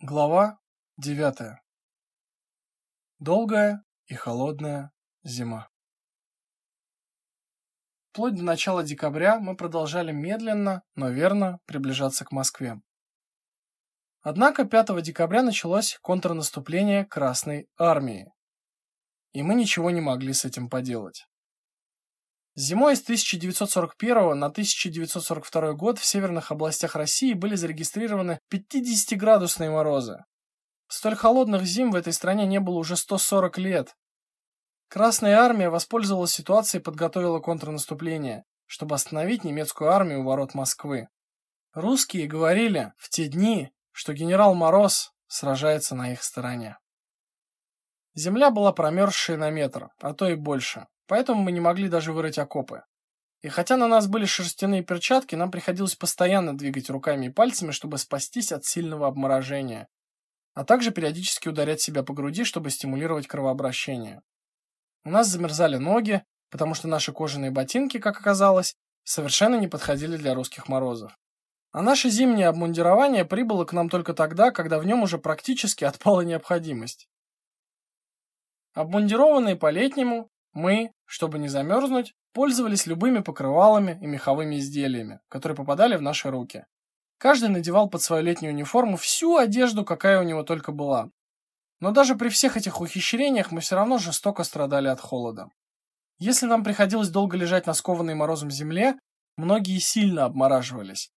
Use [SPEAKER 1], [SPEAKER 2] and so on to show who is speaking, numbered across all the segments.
[SPEAKER 1] Глава 9. Долгая и холодная зима. Вплоть до начала декабря мы продолжали медленно, но верно приближаться к Москве. Однако 5 декабря началось контрнаступление Красной армии. И мы ничего не могли с этим поделать. Зимой с 1941 на 1942 год в северных областях России были зарегистрированы 50-градусные морозы. Столь холодных зим в этой стране не было уже 140 лет. Красная армия воспользовалась ситуацией и подготовила контрнаступление, чтобы остановить немецкую армию у ворот Москвы. Русские говорили в те дни, что генерал Мороз сражается на их стороне. Земля была промерзшей на метр, а то и больше. Поэтому мы не могли даже вырыть окопы. И хотя на нас были шерстяные перчатки, нам приходилось постоянно двигать руками и пальцами, чтобы спастись от сильного обморожения, а также периодически ударять себя по груди, чтобы стимулировать кровообращение. У нас замерзали ноги, потому что наши кожаные ботинки, как оказалось, совершенно не подходили для русских морозов. А наше зимнее обмундирование прибыло к нам только тогда, когда в нем уже практически отпала необходимость. Обмундированные по-летнему, мы, чтобы не замерзнуть, пользовались любыми покрывалами и меховыми изделиями, которые попадали в наши руки. Каждый надевал под свою летнюю униформу всю одежду, какая у него только была. Но даже при всех этих ухищрениях мы все равно жестоко страдали от холода. Если нам приходилось долго лежать на скованной морозом земле, многие сильно обмораживались.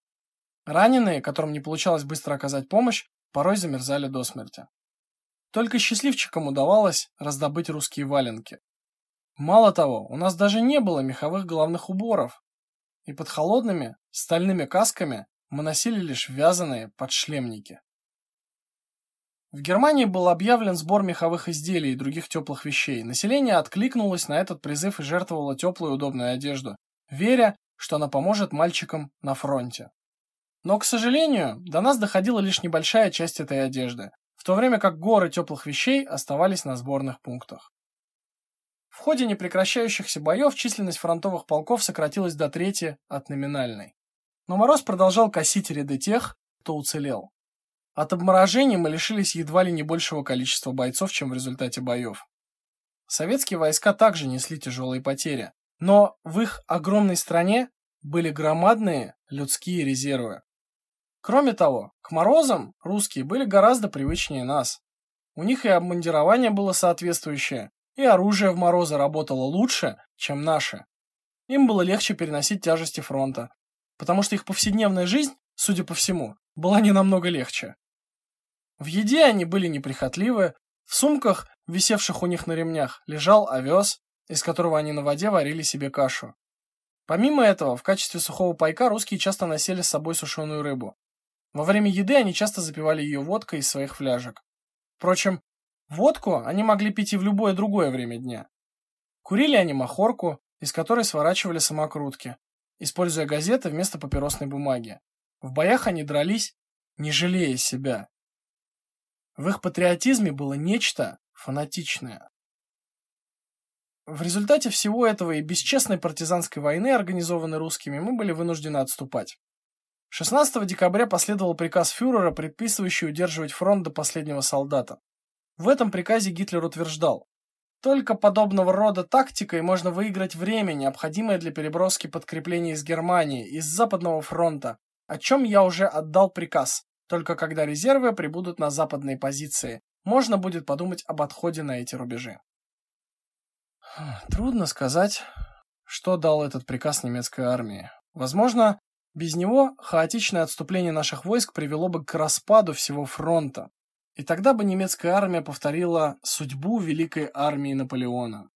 [SPEAKER 1] Раненые, которым не получалось быстро оказать помощь, порой замерзали до смерти. Только счастливчикам удавалось раздобыть русские валенки. Мало того, у нас даже не было меховых головных уборов. И под холодными стальными касками мы носили лишь вязаные подшлемники. В Германии был объявлен сбор меховых изделий и других теплых вещей. Население откликнулось на этот призыв и жертвовало теплую удобную одежду, веря, что она поможет мальчикам на фронте. Но, к сожалению, до нас доходила лишь небольшая часть этой одежды, в то время как горы теплых вещей оставались на сборных пунктах. В ходе непрекращающихся боев численность фронтовых полков сократилась до трети от номинальной. Но Мороз продолжал косить ряды тех, кто уцелел. От обморожения мы лишились едва ли не большего количества бойцов, чем в результате боев. Советские войска также несли тяжелые потери, но в их огромной стране были громадные людские резервы. Кроме того, к морозам русские были гораздо привычнее нас. У них и обмундирование было соответствующее, и оружие в морозы работало лучше, чем наше. Им было легче переносить тяжести фронта, потому что их повседневная жизнь, судя по всему, была не намного легче. В еде они были неприхотливы, в сумках, висевших у них на ремнях, лежал овес, из которого они на воде варили себе кашу. Помимо этого, в качестве сухого пайка русские часто носили с собой сушеную рыбу. Во время еды они часто запивали ее водкой из своих фляжек. Впрочем, Водку они могли пить и в любое другое время дня. Курили они махорку, из которой сворачивали самокрутки, используя газеты вместо папиросной бумаги. В боях они дрались, не жалея себя. В их патриотизме было нечто фанатичное. В результате всего этого и бесчестной партизанской войны, организованной русскими, мы были вынуждены отступать. 16 декабря последовал приказ фюрера, предписывающий удерживать фронт до последнего солдата. В этом приказе Гитлер утверждал: только подобного рода тактикой можно выиграть время, необходимое для переброски подкреплений из Германии, из Западного фронта, о чем я уже отдал приказ. Только когда резервы прибудут на западные позиции, можно будет подумать об отходе на эти рубежи. Трудно сказать, что дал этот приказ немецкой армии. Возможно, без него хаотичное отступление наших войск привело бы к распаду всего фронта. И тогда бы немецкая армия повторила судьбу великой армии Наполеона.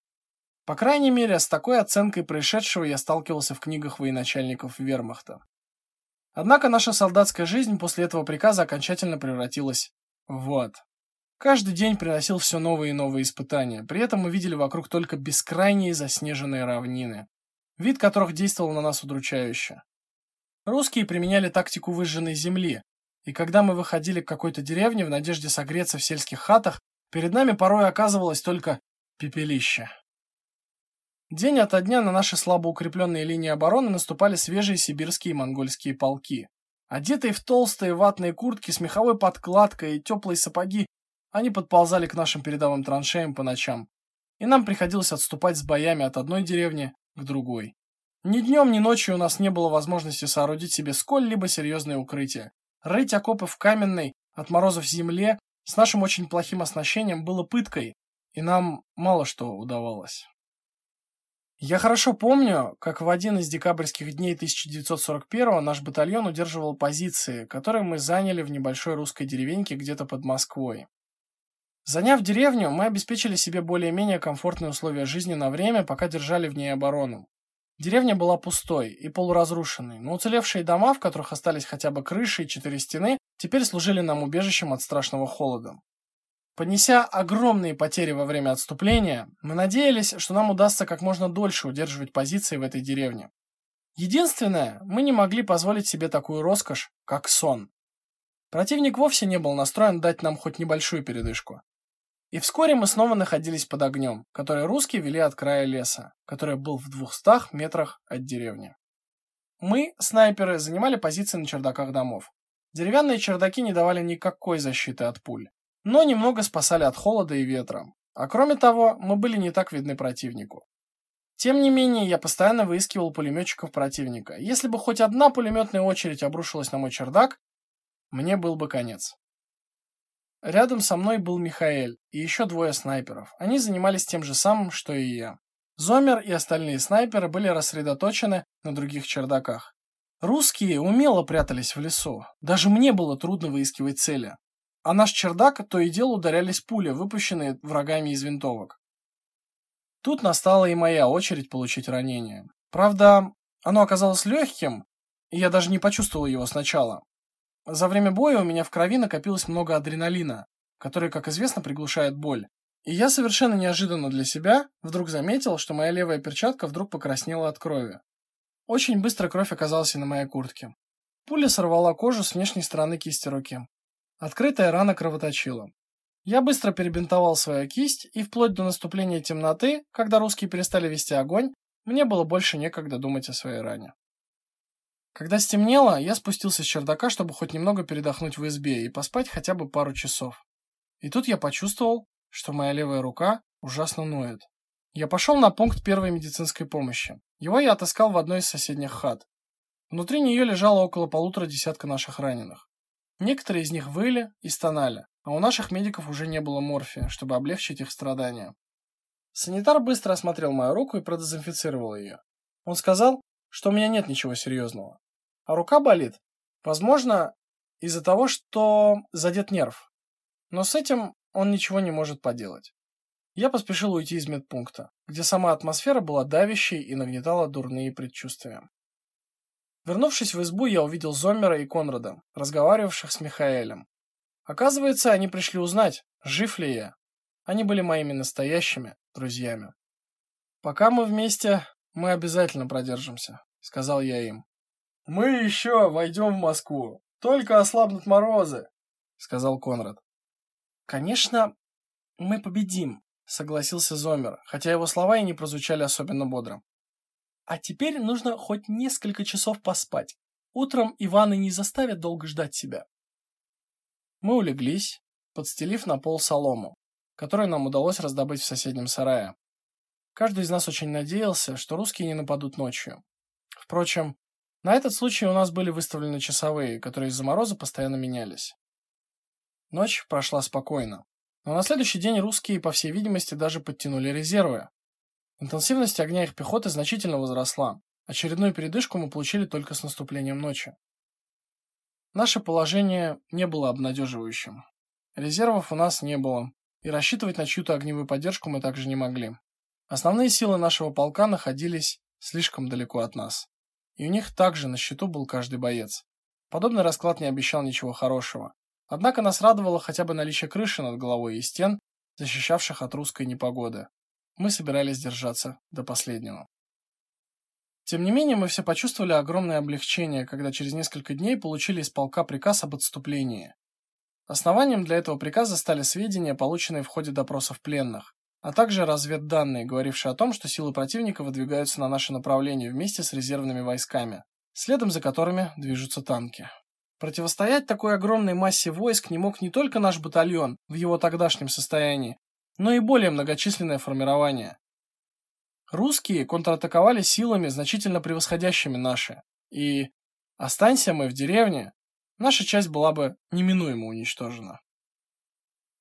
[SPEAKER 1] По крайней мере, с такой оценкой происшедшего я сталкивался в книгах военачальников Вермахта. Однако наша солдатская жизнь после этого приказа окончательно превратилась в ад. Каждый день приносил все новые и новые испытания. При этом мы видели вокруг только бескрайние заснеженные равнины, вид которых действовал на нас удручающе. Русские применяли тактику выжженной земли, и когда мы выходили к какой-то деревне в надежде согреться в сельских хатах, перед нами порой оказывалось только пепелище. День ото дня на наши слабо укрепленные линии обороны наступали свежие сибирские и монгольские полки. Одетые в толстые ватные куртки с меховой подкладкой и теплые сапоги, они подползали к нашим передовым траншеям по ночам, и нам приходилось отступать с боями от одной деревни к другой. Ни днем, ни ночью у нас не было возможности соорудить себе сколь-либо серьезное укрытие. Рыть окопы в каменной, от морозов земле с нашим очень плохим оснащением было пыткой, и нам мало что удавалось. Я хорошо помню, как в один из декабрьских дней 1941 наш батальон удерживал позиции, которые мы заняли в небольшой русской деревеньке где-то под Москвой. Заняв деревню, мы обеспечили себе более-менее комфортные условия жизни на время, пока держали в ней оборону. Деревня была пустой и полуразрушенной, но уцелевшие дома, в которых остались хотя бы крыши и четыре стены, теперь служили нам убежищем от страшного холода. Понеся огромные потери во время отступления, мы надеялись, что нам удастся как можно дольше удерживать позиции в этой деревне. Единственное, мы не могли позволить себе такую роскошь, как сон. Противник вовсе не был настроен дать нам хоть небольшую передышку. И вскоре мы снова находились под огнем, который русские вели от края леса, который был в двухстах метрах от деревни. Мы, снайперы, занимали позиции на чердаках домов. Деревянные чердаки не давали никакой защиты от пуль но немного спасали от холода и ветра. А кроме того, мы были не так видны противнику. Тем не менее, я постоянно выискивал пулеметчиков противника. Если бы хоть одна пулеметная очередь обрушилась на мой чердак, мне был бы конец. Рядом со мной был Михаэль и еще двое снайперов. Они занимались тем же самым, что и я. Зомер и остальные снайперы были рассредоточены на других чердаках. Русские умело прятались в лесу. Даже мне было трудно выискивать цели а наш чердак то и дело ударялись пули, выпущенные врагами из винтовок. Тут настала и моя очередь получить ранение. Правда, оно оказалось легким, и я даже не почувствовал его сначала. За время боя у меня в крови накопилось много адреналина, который, как известно, приглушает боль. И я совершенно неожиданно для себя вдруг заметил, что моя левая перчатка вдруг покраснела от крови. Очень быстро кровь оказалась и на моей куртке. Пуля сорвала кожу с внешней стороны кисти руки. Открытая рана кровоточила. Я быстро перебинтовал свою кисть, и вплоть до наступления темноты, когда русские перестали вести огонь, мне было больше некогда думать о своей ране. Когда стемнело, я спустился с чердака, чтобы хоть немного передохнуть в избе и поспать хотя бы пару часов. И тут я почувствовал, что моя левая рука ужасно ноет. Я пошел на пункт первой медицинской помощи. Его я отыскал в одной из соседних хат. Внутри нее лежало около полутора десятка наших раненых. Некоторые из них выли и стонали, а у наших медиков уже не было морфия, чтобы облегчить их страдания. Санитар быстро осмотрел мою руку и продезинфицировал ее. Он сказал, что у меня нет ничего серьезного. А рука болит, возможно, из-за того, что задет нерв. Но с этим он ничего не может поделать. Я поспешил уйти из медпункта, где сама атмосфера была давящей и нагнетала дурные предчувствия. Вернувшись в избу, я увидел Зоммера и Конрада, разговаривавших с Михаэлем. Оказывается, они пришли узнать, жив ли я. Они были моими настоящими друзьями. Пока мы вместе, мы обязательно продержимся, сказал я им. Мы еще войдем в Москву, только ослабнут морозы, сказал Конрад. Конечно, мы победим, согласился Зомер, хотя его слова и не прозвучали особенно бодро. А теперь нужно хоть несколько часов поспать. Утром Иваны не заставят долго ждать себя. Мы улеглись, подстелив на пол солому, которую нам удалось раздобыть в соседнем сарае. Каждый из нас очень надеялся, что русские не нападут ночью. Впрочем, на этот случай у нас были выставлены часовые, которые из-за мороза постоянно менялись. Ночь прошла спокойно, но на следующий день русские, по всей видимости, даже подтянули резервы, Интенсивность огня их пехоты значительно возросла. Очередную передышку мы получили только с наступлением ночи. Наше положение не было обнадеживающим. Резервов у нас не было, и рассчитывать на чью-то огневую поддержку мы также не могли. Основные силы нашего полка находились слишком далеко от нас. И у них также на счету был каждый боец. Подобный расклад не обещал ничего хорошего. Однако нас радовало хотя бы наличие крыши над головой и стен, защищавших от русской непогоды. Мы собирались держаться до последнего. Тем не менее, мы все почувствовали огромное облегчение, когда через несколько дней получили из полка приказ об отступлении. Основанием для этого приказа стали сведения, полученные в ходе допросов пленных, а также разведданные, говорившие о том, что силы противника выдвигаются на наше направление вместе с резервными войсками, следом за которыми движутся танки. Противостоять такой огромной массе войск не мог не только наш батальон в его тогдашнем состоянии, но и более многочисленное формирование. Русские контратаковали силами, значительно превосходящими наши, и останься мы в деревне, наша часть была бы неминуемо уничтожена.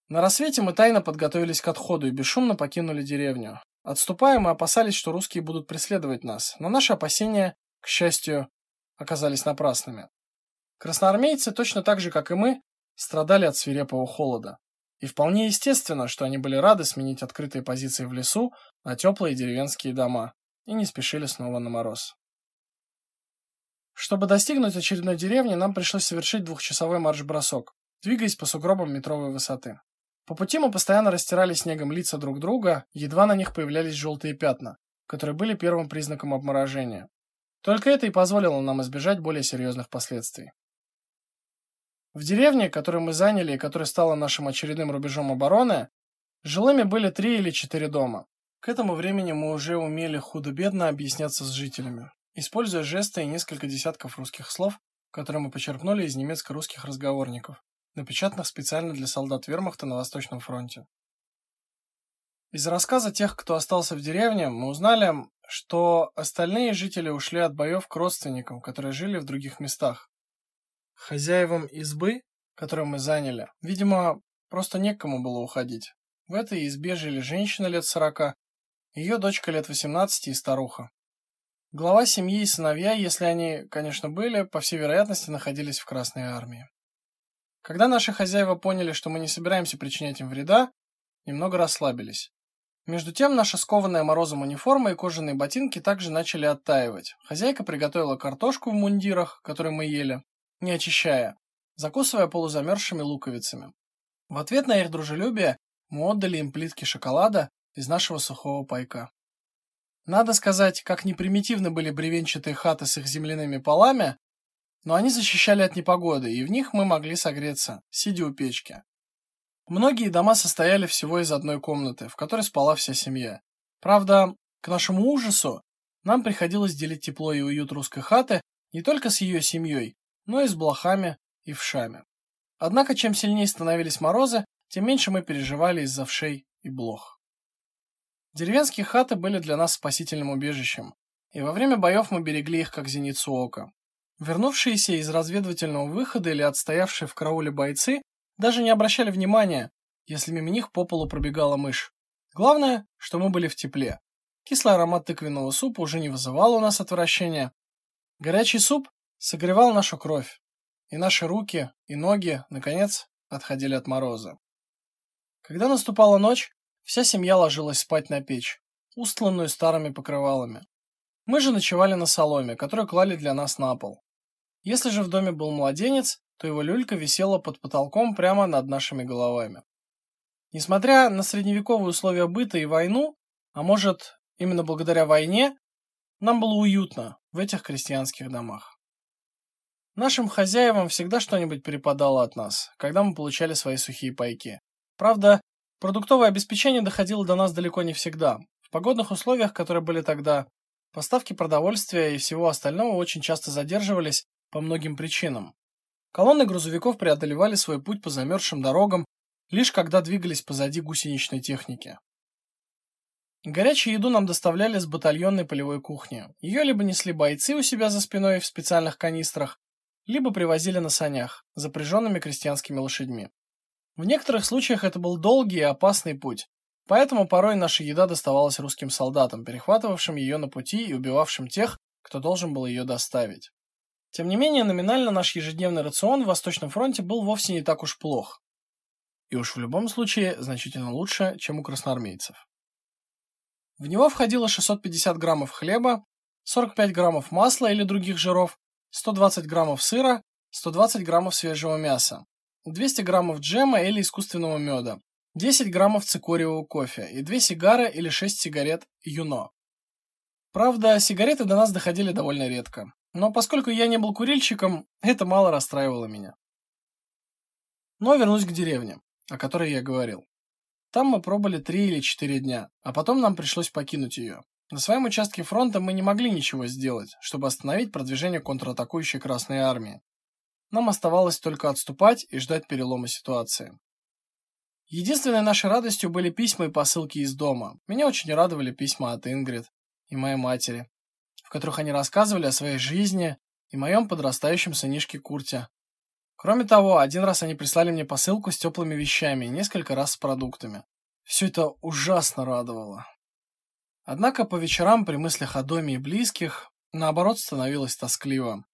[SPEAKER 1] На рассвете мы тайно подготовились к отходу и бесшумно покинули деревню. Отступая, мы опасались, что русские будут преследовать нас, но наши опасения, к счастью, оказались напрасными. Красноармейцы, точно так же, как и мы, страдали от свирепого холода. И вполне естественно, что они были рады сменить открытые позиции в лесу на теплые деревенские дома и не спешили снова на мороз. Чтобы достигнуть очередной деревни, нам пришлось совершить двухчасовой марш-бросок, двигаясь по сугробам метровой высоты. По пути мы постоянно растирали снегом лица друг друга, едва на них появлялись желтые пятна, которые были первым признаком обморожения. Только это и позволило нам избежать более серьезных последствий. В деревне, которую мы заняли и которая стала нашим очередным рубежом обороны, жилыми были три или четыре дома. К этому времени мы уже умели худо-бедно объясняться с жителями, используя жесты и несколько десятков русских слов, которые мы почерпнули из немецко-русских разговорников напечатанных специально для солдат Вермахта на Восточном фронте. Из рассказа тех, кто остался в деревне, мы узнали, что остальные жители ушли от боев к родственникам, которые жили в других местах. Хозяевам избы, которую мы заняли, видимо, просто некому было уходить. В этой избе жили женщина лет сорока, ее дочка лет восемнадцати и старуха. Глава семьи и сыновья, если они, конечно, были, по всей вероятности, находились в Красной армии. Когда наши хозяева поняли, что мы не собираемся причинять им вреда, немного расслабились. Между тем, наша скованная морозом униформа и кожаные ботинки также начали оттаивать. Хозяйка приготовила картошку в мундирах, которую мы ели, не очищая, закусывая полузамерзшими луковицами. В ответ на их дружелюбие мы отдали им плитки шоколада из нашего сухого пайка. Надо сказать, как непримитивны были бревенчатые хаты с их земляными полами, но они защищали от непогоды, и в них мы могли согреться, сидя у печки. Многие дома состояли всего из одной комнаты, в которой спала вся семья. Правда, к нашему ужасу, нам приходилось делить тепло и уют русской хаты не только с ее семьей, но и с блохами и вшами. Однако, чем сильнее становились морозы, тем меньше мы переживали из-за вшей и блох. Деревенские хаты были для нас спасительным убежищем, и во время боев мы берегли их как зеницу ока. Вернувшиеся из разведывательного выхода или отстоявшие в карауле бойцы даже не обращали внимания, если мимо них по полу пробегала мышь. Главное, что мы были в тепле. Кислый аромат тыквенного супа уже не вызывал у нас отвращения. Горячий суп согревал нашу кровь, и наши руки и ноги, наконец, отходили от мороза. Когда наступала ночь, вся семья ложилась спать на печь, устланную старыми покрывалами. Мы же ночевали на соломе, которую клали для нас на пол. Если же в доме был младенец, то его люлька висела под потолком прямо над нашими головами. Несмотря на средневековые условия быта и войну, а может, именно благодаря войне, нам было уютно в этих крестьянских домах. Нашим хозяевам всегда что-нибудь перепадало от нас, когда мы получали свои сухие пайки. Правда, продуктовое обеспечение доходило до нас далеко не всегда. В погодных условиях, которые были тогда, поставки продовольствия и всего остального очень часто задерживались по многим причинам. Колонны грузовиков преодолевали свой путь по замерзшим дорогам, лишь когда двигались позади гусеничной техники. Горячую еду нам доставляли с батальонной полевой кухни. Ее либо несли бойцы у себя за спиной в специальных канистрах, либо привозили на санях, запряженными крестьянскими лошадьми. В некоторых случаях это был долгий и опасный путь, поэтому порой наша еда доставалась русским солдатам, перехватывавшим ее на пути и убивавшим тех, кто должен был ее доставить. Тем не менее, номинально наш ежедневный рацион в Восточном фронте был вовсе не так уж плох. И уж в любом случае значительно лучше, чем у красноармейцев. В него входило 650 граммов хлеба, 45 граммов масла или других жиров, 120 граммов сыра, 120 граммов свежего мяса, 200 граммов джема или искусственного меда, 10 граммов цикориевого кофе и 2 сигары или 6 сигарет Юно. Правда, сигареты до нас доходили довольно редко. Но поскольку я не был курильщиком, это мало расстраивало меня. Но вернусь к деревне, о которой я говорил. Там мы пробыли три или четыре дня, а потом нам пришлось покинуть ее. На своем участке фронта мы не могли ничего сделать, чтобы остановить продвижение контратакующей Красной армии. нам оставалось только отступать и ждать перелома ситуации. Единственной нашей радостью были письма и посылки из дома. Меня очень радовали письма от Ингрид и моей матери, которых они рассказывали о своей жизни и моем подрастающем сынишке Курте. Кроме того, один раз они прислали мне посылку с теплыми вещами и несколько раз с продуктами. Все это ужасно радовало. Однако по вечерам при мыслях о доме и близких, наоборот, становилось тоскливо.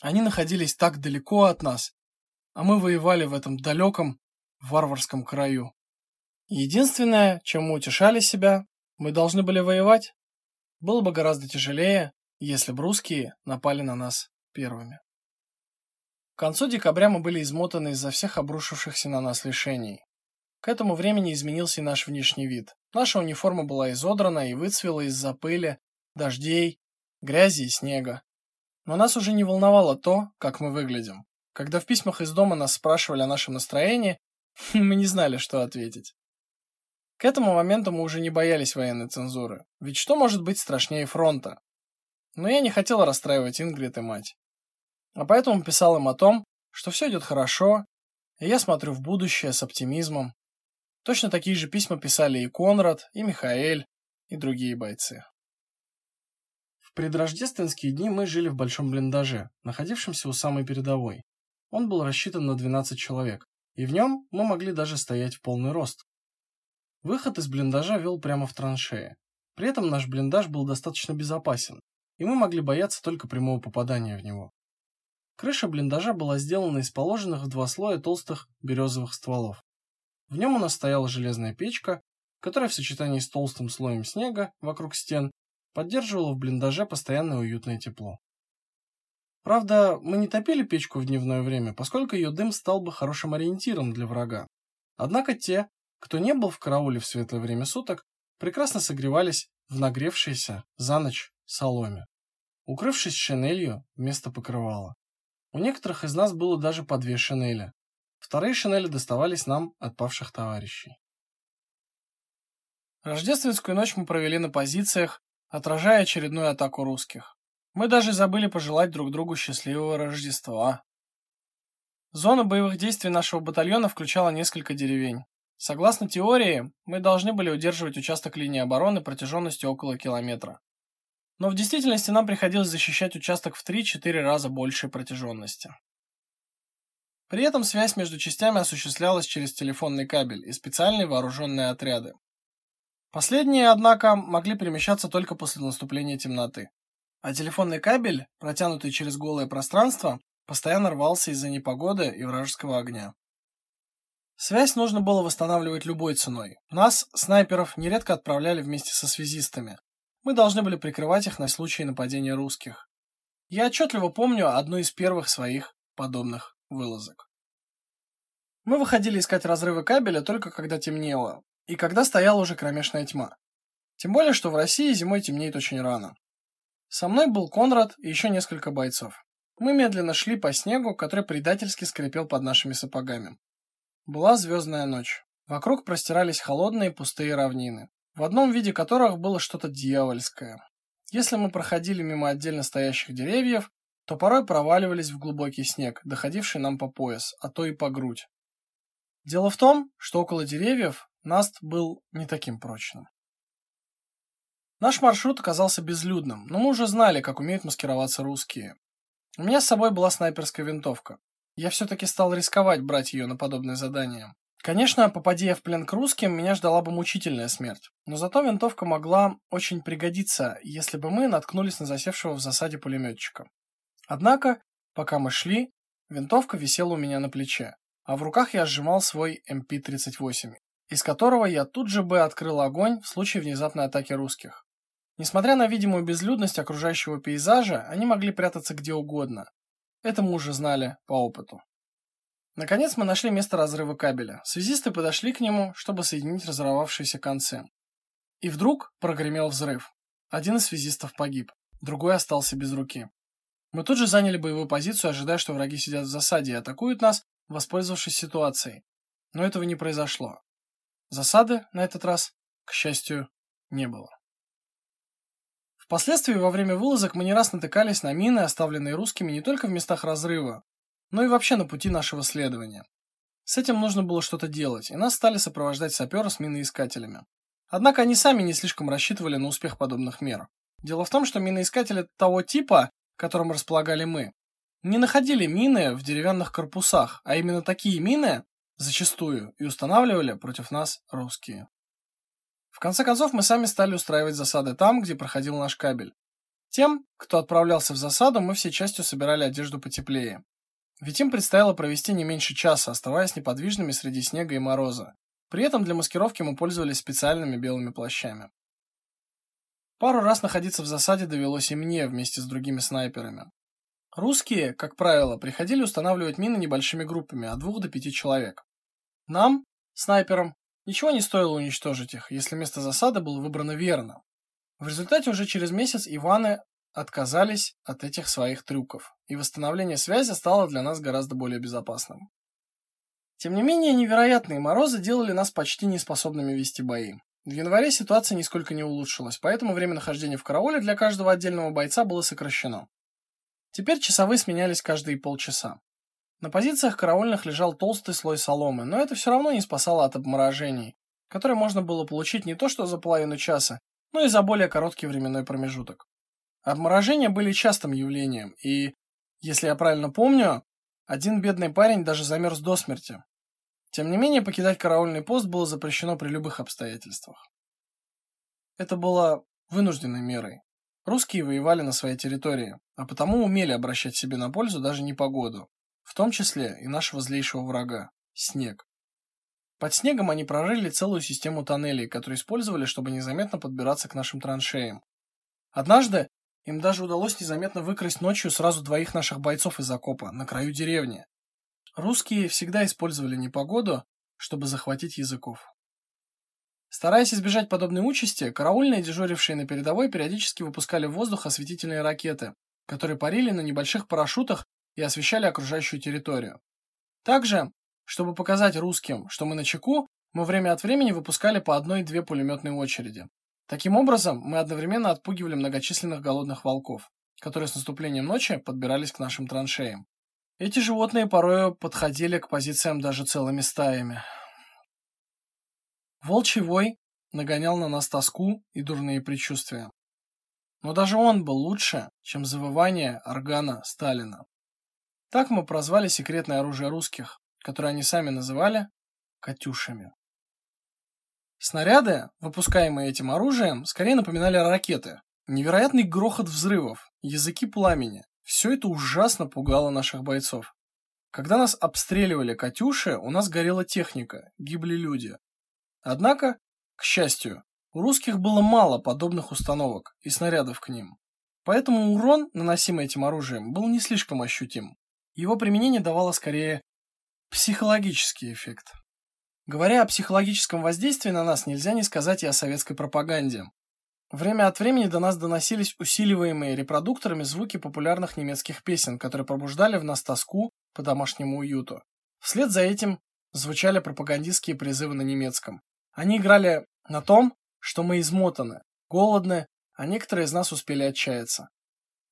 [SPEAKER 1] Они находились так далеко от нас, а мы воевали в этом далеком варварском краю. Единственное, чем мы утешали себя, мы должны были воевать. Было бы гораздо тяжелее, если бы русские напали на нас первыми. К концу декабря мы были измотаны из-за всех обрушившихся на нас лишений. К этому времени изменился и наш внешний вид. Наша униформа была изодрана и выцвела из-за пыли, дождей, грязи и снега. Но нас уже не волновало то, как мы выглядим. Когда в письмах из дома нас спрашивали о нашем настроении, мы не знали, что ответить. К этому моменту мы уже не боялись военной цензуры, ведь что может быть страшнее фронта? Но я не хотел расстраивать Ингрид и мать. А поэтому писал им о том, что все идет хорошо, и я смотрю в будущее с оптимизмом, Точно такие же письма писали и Конрад, и Михаэль, и другие бойцы. В предрождественские дни мы жили в большом блиндаже, находившемся у самой передовой. Он был рассчитан на 12 человек, и в нем мы могли даже стоять в полный рост. Выход из блиндажа вел прямо в траншеи. При этом наш блиндаж был достаточно безопасен, и мы могли бояться только прямого попадания в него. Крыша блиндажа была сделана из положенных в два слоя толстых березовых стволов. В нем у нас стояла железная печка, которая в сочетании с толстым слоем снега вокруг стен поддерживала в блиндаже постоянное уютное тепло. Правда, мы не топили печку в дневное время, поскольку ее дым стал бы хорошим ориентиром для врага. Однако те, кто не был в карауле в светлое время суток, прекрасно согревались в нагревшейся за ночь соломе, укрывшись шинелью вместо покрывала. У некоторых из нас было даже по две шинели. Вторые шинели доставались нам от павших товарищей. Рождественскую ночь мы провели на позициях, отражая очередную атаку русских. Мы даже забыли пожелать друг другу счастливого Рождества. Зона боевых действий нашего батальона включала несколько деревень. Согласно теории, мы должны были удерживать участок линии обороны протяженностью около километра. Но в действительности нам приходилось защищать участок в 3-4 раза большей протяженности. При этом связь между частями осуществлялась через телефонный кабель и специальные вооруженные отряды. Последние, однако, могли перемещаться только после наступления темноты. А телефонный кабель, протянутый через голое пространство, постоянно рвался из-за непогоды и вражеского огня. Связь нужно было восстанавливать любой ценой. Нас, снайперов, нередко отправляли вместе со связистами. Мы должны были прикрывать их на случай нападения русских. Я отчетливо помню одну из первых своих подобных вылазок. Мы выходили искать разрывы кабеля только когда темнело, и когда стояла уже кромешная тьма. Тем более, что в России зимой темнеет очень рано. Со мной был Конрад и еще несколько бойцов. Мы медленно шли по снегу, который предательски скрипел под нашими сапогами. Была звездная ночь. Вокруг простирались холодные пустые равнины, в одном виде которых было что-то дьявольское. Если мы проходили мимо отдельно стоящих деревьев, то порой проваливались в глубокий снег, доходивший нам по пояс, а то и по грудь. Дело в том, что около деревьев наст был не таким прочным. Наш маршрут оказался безлюдным, но мы уже знали, как умеют маскироваться русские. У меня с собой была снайперская винтовка. Я все таки стал рисковать брать ее на подобное задание. Конечно, попадя я в плен к русским, меня ждала бы мучительная смерть. Но зато винтовка могла очень пригодиться, если бы мы наткнулись на засевшего в засаде пулеметчика. Однако, пока мы шли, винтовка висела у меня на плече, а в руках я сжимал свой МП-38, эм из которого я тут же бы открыл огонь в случае внезапной атаки русских. Несмотря на видимую безлюдность окружающего пейзажа, они могли прятаться где угодно. Это мы уже знали по опыту. Наконец мы нашли место разрыва кабеля. Связисты подошли к нему, чтобы соединить разорвавшиеся концы. И вдруг прогремел взрыв. Один из связистов погиб, другой остался без руки. Мы тут же заняли боевую позицию, ожидая, что враги сидят в засаде и атакуют нас, воспользовавшись ситуацией. Но этого не произошло. Засады на этот раз, к счастью, не было. Впоследствии во время вылазок мы не раз натыкались на мины, оставленные русскими не только в местах разрыва, но и вообще на пути нашего следования. С этим нужно было что-то делать, и нас стали сопровождать саперы с миноискателями. Однако они сами не слишком рассчитывали на успех подобных мер. Дело в том, что миноискатели того типа, которым располагали мы, не находили мины в деревянных корпусах, а именно такие мины зачастую и устанавливали против нас русские. В конце концов мы сами стали устраивать засады там, где проходил наш кабель. Тем, кто отправлялся в засаду, мы всей частью собирали одежду потеплее. Ведь им предстояло провести не меньше часа, оставаясь неподвижными среди снега и мороза. При этом для маскировки мы пользовались специальными белыми плащами. Пару раз находиться в засаде довелось и мне вместе с другими снайперами. Русские, как правило, приходили устанавливать мины небольшими группами от двух до пяти человек. Нам, снайперам, ничего не стоило уничтожить их, если место засады было выбрано верно. В результате уже через месяц Иваны отказались от этих своих трюков, и восстановление связи стало для нас гораздо более безопасным. Тем не менее, невероятные морозы делали нас почти неспособными вести бои. В январе ситуация нисколько не улучшилась, поэтому время нахождения в карауле для каждого отдельного бойца было сокращено. Теперь часовые сменялись каждые полчаса. На позициях караульных лежал толстый слой соломы, но это все равно не спасало от обморожений, которые можно было получить не то что за половину часа, но и за более короткий временной промежуток. Обморожения были частым явлением, и, если я правильно помню, один бедный парень даже замерз до смерти. Тем не менее, покидать караульный пост было запрещено при любых обстоятельствах. Это было вынужденной мерой. Русские воевали на своей территории, а потому умели обращать себе на пользу даже непогоду, в том числе и нашего злейшего врага снег. Под снегом они прорыли целую систему тоннелей, которые использовали, чтобы незаметно подбираться к нашим траншеям. Однажды им даже удалось незаметно выкрасть ночью сразу двоих наших бойцов из окопа на краю деревни. Русские всегда использовали непогоду, чтобы захватить языков. Стараясь избежать подобной участи, караульные, дежурившие на передовой, периодически выпускали в воздух осветительные ракеты, которые парили на небольших парашютах и освещали окружающую территорию. Также, чтобы показать русским, что мы на чеку, мы время от времени выпускали по одной-две пулеметные очереди. Таким образом, мы одновременно отпугивали многочисленных голодных волков, которые с наступлением ночи подбирались к нашим траншеям. Эти животные порой подходили к позициям даже целыми стаями. Волчий вой нагонял на нас тоску и дурные предчувствия. Но даже он был лучше, чем завывание органа Сталина. Так мы прозвали секретное оружие русских, которое они сами называли «катюшами». Снаряды, выпускаемые этим оружием, скорее напоминали ракеты. Невероятный грохот взрывов, языки пламени – все это ужасно пугало наших бойцов. Когда нас обстреливали «Катюши», у нас горела техника, гибли люди, Однако, к счастью, у русских было мало подобных установок и снарядов к ним. Поэтому урон, наносимый этим оружием, был не слишком ощутим. Его применение давало скорее психологический эффект. Говоря о психологическом воздействии на нас, нельзя не сказать и о советской пропаганде. Время от времени до нас доносились усиливаемые репродукторами звуки популярных немецких песен, которые пробуждали в нас тоску по домашнему уюту. Вслед за этим звучали пропагандистские призывы на немецком. Они играли на том, что мы измотаны, голодны, а некоторые из нас успели отчаяться.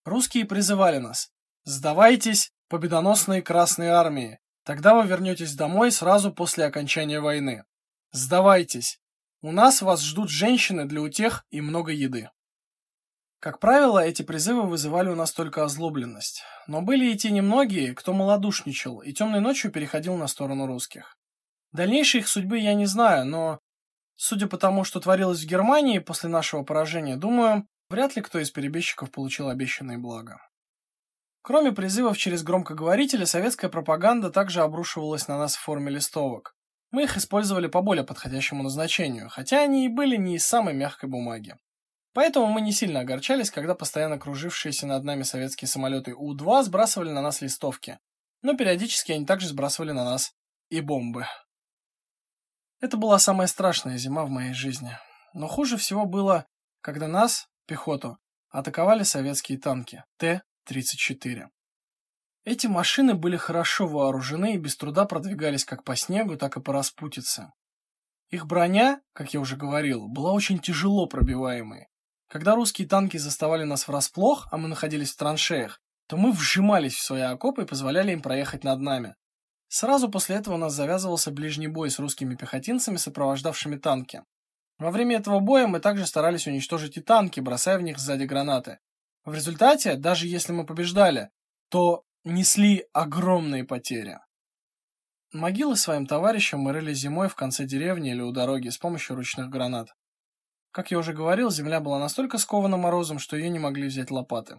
[SPEAKER 1] Русские призывали нас: "Сдавайтесь, победоносные красные армии, тогда вы вернетесь домой сразу после окончания войны. Сдавайтесь. У нас вас ждут женщины для утех и много еды". Как правило, эти призывы вызывали у нас только озлобленность, но были и те немногие, кто малодушничал и темной ночью переходил на сторону русских. Дальнейшей их судьбы я не знаю, но Судя по тому, что творилось в Германии после нашего поражения, думаю, вряд ли кто из перебежчиков получил обещанные блага. Кроме призывов через громкоговорители, советская пропаганда также обрушивалась на нас в форме листовок. Мы их использовали по более подходящему назначению, хотя они и были не из самой мягкой бумаги. Поэтому мы не сильно огорчались, когда постоянно кружившиеся над нами советские самолеты У-2 сбрасывали на нас листовки. Но периодически они также сбрасывали на нас и бомбы. Это была самая страшная зима в моей жизни. Но хуже всего было, когда нас, пехоту, атаковали советские танки Т-34. Эти машины были хорошо вооружены и без труда продвигались как по снегу, так и по распутице. Их броня, как я уже говорил, была очень тяжело пробиваемой. Когда русские танки заставали нас врасплох, а мы находились в траншеях, то мы вжимались в свои окопы и позволяли им проехать над нами. Сразу после этого у нас завязывался ближний бой с русскими пехотинцами, сопровождавшими танки. Во время этого боя мы также старались уничтожить и танки, бросая в них сзади гранаты. В результате, даже если мы побеждали, то несли огромные потери. Могилы своим товарищам мы рыли зимой в конце деревни или у дороги с помощью ручных гранат. Как я уже говорил, земля была настолько скована морозом, что ее не могли взять лопаты.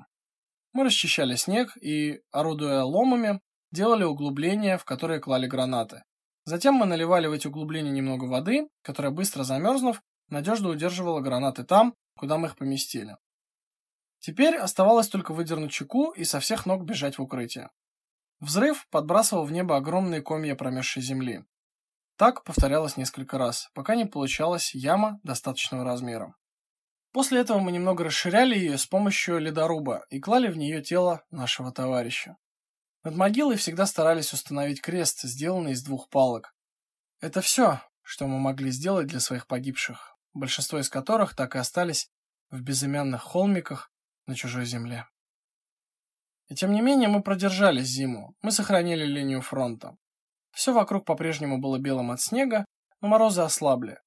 [SPEAKER 1] Мы расчищали снег и, орудуя ломами, делали углубления, в которые клали гранаты. Затем мы наливали в эти углубления немного воды, которая быстро замерзнув, надежно удерживала гранаты там, куда мы их поместили. Теперь оставалось только выдернуть чеку и со всех ног бежать в укрытие. Взрыв подбрасывал в небо огромные комья промерзшей земли. Так повторялось несколько раз, пока не получалась яма достаточного размера. После этого мы немного расширяли ее с помощью ледоруба и клали в нее тело нашего товарища. Над могилой всегда старались установить крест, сделанный из двух палок. Это все, что мы могли сделать для своих погибших, большинство из которых так и остались в безымянных холмиках на чужой земле. И тем не менее мы продержались зиму. Мы сохранили линию фронта. Все вокруг по-прежнему было белым от снега, но морозы ослабли.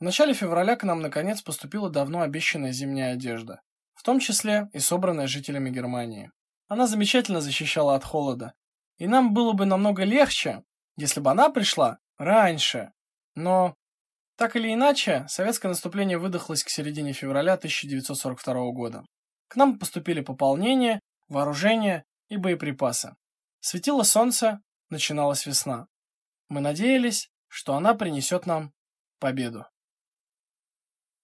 [SPEAKER 1] В начале февраля к нам наконец поступила давно обещанная зимняя одежда, в том числе и собранная жителями Германии. Она замечательно защищала от холода, и нам было бы намного легче, если бы она пришла раньше. Но так или иначе, советское наступление выдохлось к середине февраля 1942 года. К нам поступили пополнения, вооружение и боеприпасы. Светило солнце, начиналась весна. Мы надеялись, что она принесет нам победу.